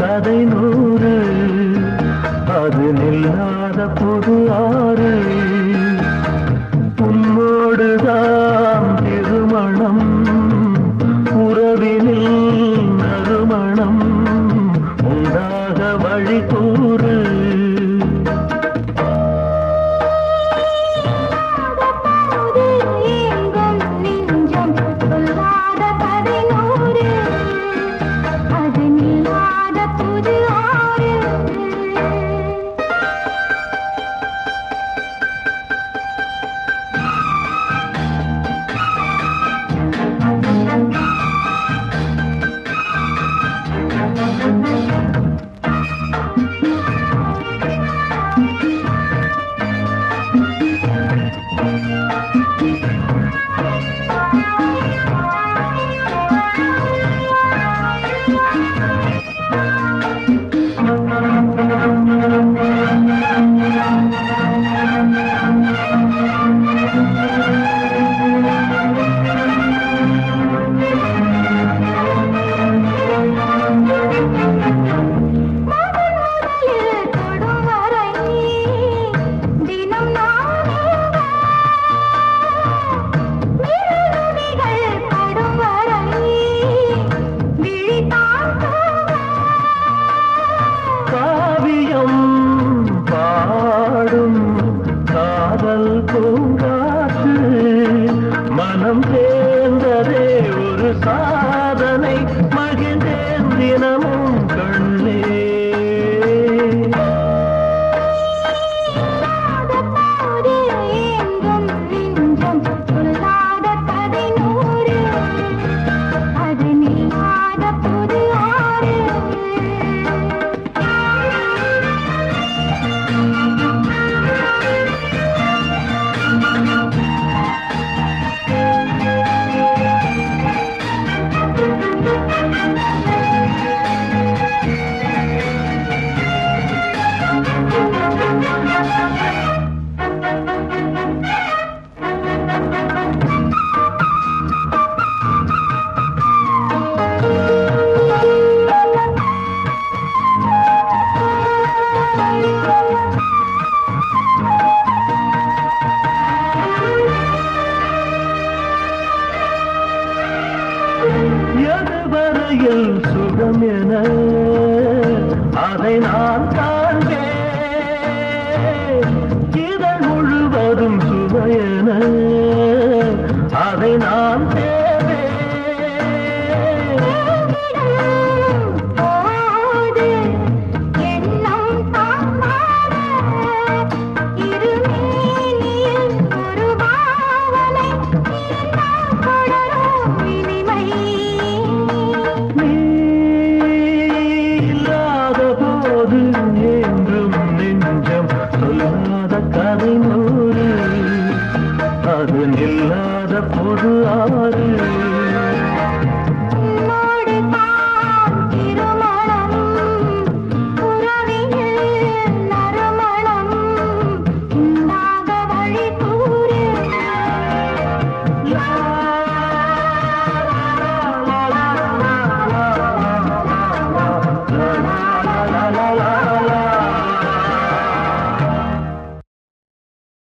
கதை நோ हम दे மாயையில் சுகம் என அதை நான் காண்பேன். இதழ் முழுவதும் சுவையன yarım